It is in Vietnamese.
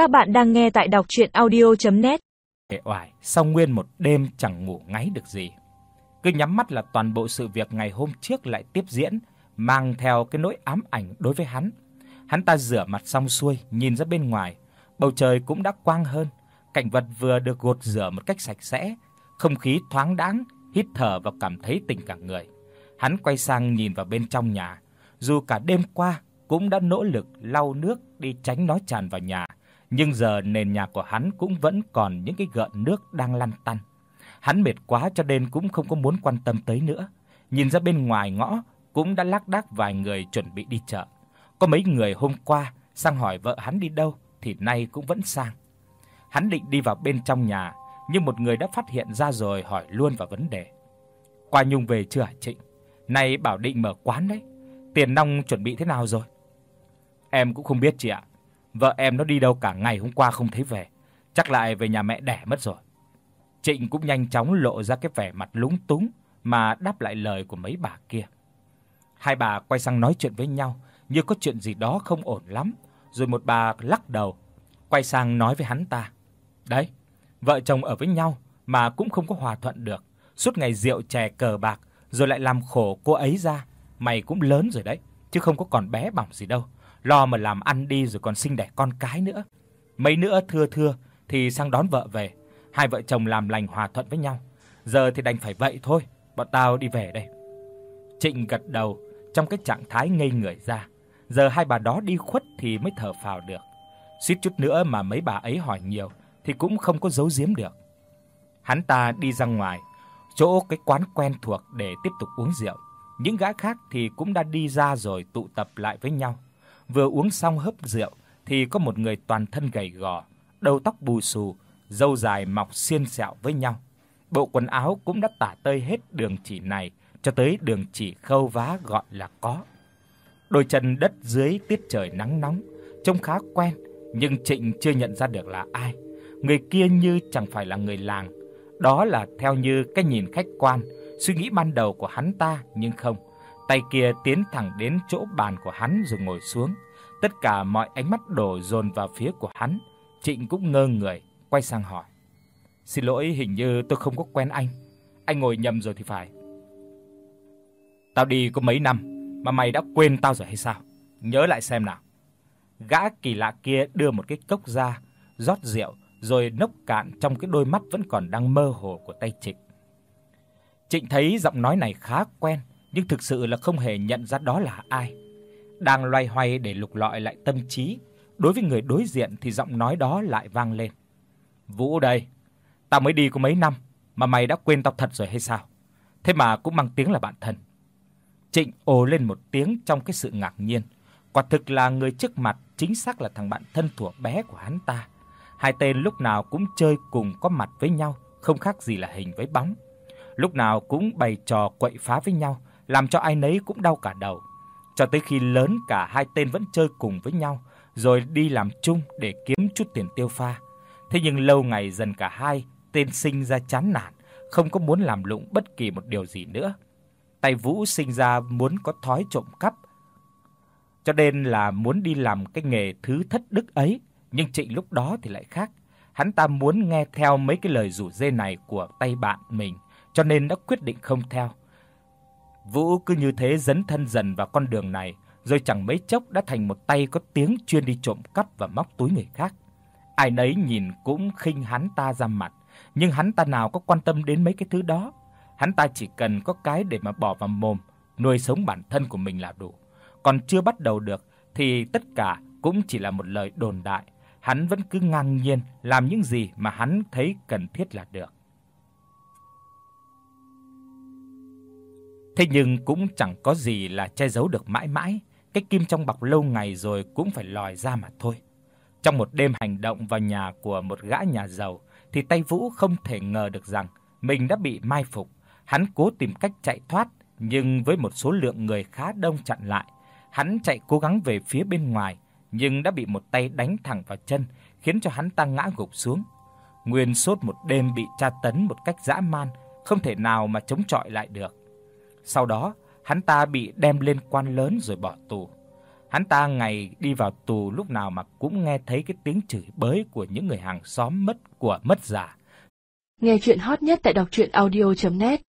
Các bạn đang nghe tại đọc audio net Hệ oải, sau nguyên một đêm chẳng ngủ ngáy được gì. Cứ nhắm mắt là toàn bộ sự việc ngày hôm trước lại tiếp diễn, mang theo cái nỗi ám ảnh đối với hắn. Hắn ta rửa mặt xong xuôi, nhìn ra bên ngoài, bầu trời cũng đã quang hơn, cảnh vật vừa được gột rửa một cách sạch sẽ, không khí thoáng đãng, hít thở và cảm thấy tỉnh cả người. Hắn quay sang nhìn vào bên trong nhà, dù cả đêm qua cũng đã nỗ lực lau nước đi tránh nó tràn vào nhà, nhưng giờ nền nhà của hắn cũng vẫn còn những cái gợn nước đang lăn tăn. Hắn mệt quá cho nên cũng không có muốn quan tâm tới nữa. Nhìn ra bên ngoài ngõ cũng đã lác đác vài người chuẩn bị đi chợ. Có mấy người hôm qua sang hỏi vợ hắn đi đâu thì nay cũng vẫn sang. Hắn định đi vào bên trong nhà, nhưng một người đã phát hiện ra rồi hỏi luôn vào vấn đề. Qua Nhung về chưa hả Trịnh? Nay bảo định mở quán đấy. Tiền nong chuẩn bị thế nào rồi? Em cũng không biết chị ạ. Vợ em nó đi đâu cả ngày hôm qua không thấy về, chắc lại về nhà mẹ đẻ mất rồi. Trịnh cũng nhanh chóng lộ ra cái vẻ mặt lúng túng mà đáp lại lời của mấy bà kia. Hai bà quay sang nói chuyện với nhau, như có chuyện gì đó không ổn lắm, rồi một bà lắc đầu, quay sang nói với hắn ta. Đấy, vợ chồng ở với nhau mà cũng không có hòa thuận được, suốt ngày rượu chè cờ bạc rồi lại làm khổ cô ấy ra, mày cũng lớn rồi đấy, chứ không có còn bé bỏng gì đâu lo mà làm ăn đi rồi còn sinh đẻ con cái nữa. Mấy nữa thưa thưa thì sang đón vợ về, hai vợ chồng làm lành hòa thuận với nhau. Giờ thì đành phải vậy thôi, bọn tao đi về đây. Trịnh gật đầu trong cái trạng thái ngây người ra. Giờ hai bà đó đi khuất thì mới thở phào được. Suýt chút nữa mà mấy bà ấy hỏi nhiều thì cũng không có giấu giếm được. Hắn ta đi ra ngoài, chỗ cái quán quen thuộc để tiếp tục uống rượu. Những gã khác thì cũng đã đi ra rồi tụ tập lại với nhau. Vừa uống xong hớp rượu thì có một người toàn thân gầy gò, đầu tóc bù xù, râu dài mọc xiên xẹo với nhau. Bộ quần áo cũng đã tả tơi hết đường chỉ này cho tới đường chỉ khâu vá gọi là có. Đôi chân đất dưới tiết trời nắng nóng, trông khá quen, nhưng Trịnh chưa nhận ra được là ai. Người kia như chẳng phải là người làng, đó là theo như cái nhìn khách quan, suy nghĩ ban đầu của hắn ta, nhưng không. Tay kia tiến thẳng đến chỗ bàn của hắn rồi ngồi xuống. Tất cả mọi ánh mắt đổ dồn vào phía của hắn. Trịnh cũng ngơ người, quay sang hỏi: "Xin lỗi, hình như tôi không có quen anh. Anh ngồi nhầm rồi thì phải." "Tao đi có mấy năm mà mày đã quên tao rồi hay sao? Nhớ lại xem nào." Gã kỳ lạ kia đưa một cái cốc ra, rót rượu rồi nốc cạn trong cái đôi mắt vẫn còn đang mơ hồ của tay Trịnh. Trịnh thấy giọng nói này khá quen, nhưng thực sự là không hề nhận ra đó là ai. Đang loay hoay để lục lọi lại tâm trí, đối với người đối diện thì giọng nói đó lại vang lên. "Vũ đây, tao mới đi có mấy năm mà mày đã quên tao thật rồi hay sao? Thế mà cũng mang tiếng là bạn thân." Trịnh ồ lên một tiếng trong cái sự ngạc nhiên. Quả thực là người trước mặt chính xác là thằng bạn thân thuộc bé của hắn ta. Hai tên lúc nào cũng chơi cùng có mặt với nhau, không khác gì là hình với bóng. Lúc nào cũng bày trò quậy phá với nhau, làm cho ai nấy cũng đau cả đầu. Cho tới khi lớn cả hai tên vẫn chơi cùng với nhau, rồi đi làm chung để kiếm chút tiền tiêu pha. Thế nhưng lâu ngày dần cả hai tên sinh ra chán nản, không có muốn làm lụng bất kỳ một điều gì nữa. Tay Vũ sinh ra muốn có thói trộm cắp, cho nên là muốn đi làm cái nghề thứ thất đức ấy, nhưng Trịnh lúc đó thì lại khác. Hắn ta muốn nghe theo mấy cái lời rủ rê này của tay bạn mình, cho nên đã quyết định không theo. Vũ cứ như thế dấn thân dần vào con đường này, rồi chẳng mấy chốc đã thành một tay có tiếng chuyên đi trộm cắp và móc túi người khác. Ai nấy nhìn cũng khinh hắn ta ra mặt, nhưng hắn ta nào có quan tâm đến mấy cái thứ đó. Hắn ta chỉ cần có cái để mà bỏ vào mồm, nuôi sống bản thân của mình là đủ. Còn chưa bắt đầu được thì tất cả cũng chỉ là một lời đồn đại, hắn vẫn cứ ngang nhiên làm những gì mà hắn thấy cần thiết là được. Thế nhưng cũng chẳng có gì là che giấu được mãi mãi, cái kim trong bọc lâu ngày rồi cũng phải lòi ra mà thôi. Trong một đêm hành động vào nhà của một gã nhà giàu thì tay Vũ không thể ngờ được rằng mình đã bị mai phục. Hắn cố tìm cách chạy thoát, nhưng với một số lượng người khá đông chặn lại. Hắn chạy cố gắng về phía bên ngoài, nhưng đã bị một tay đánh thẳng vào chân, khiến cho hắn ta ngã gục xuống. Nguyên sốt một đêm bị tra tấn một cách dã man, không thể nào mà chống chọi lại được. Sau đó, hắn ta bị đem lên quan lớn rồi bỏ tù. Hắn ta ngày đi vào tù lúc nào mà cũng nghe thấy cái tiếng chửi bới của những người hàng xóm mất của mất giả. Nghe truyện hot nhất tại doctruyenaudio.net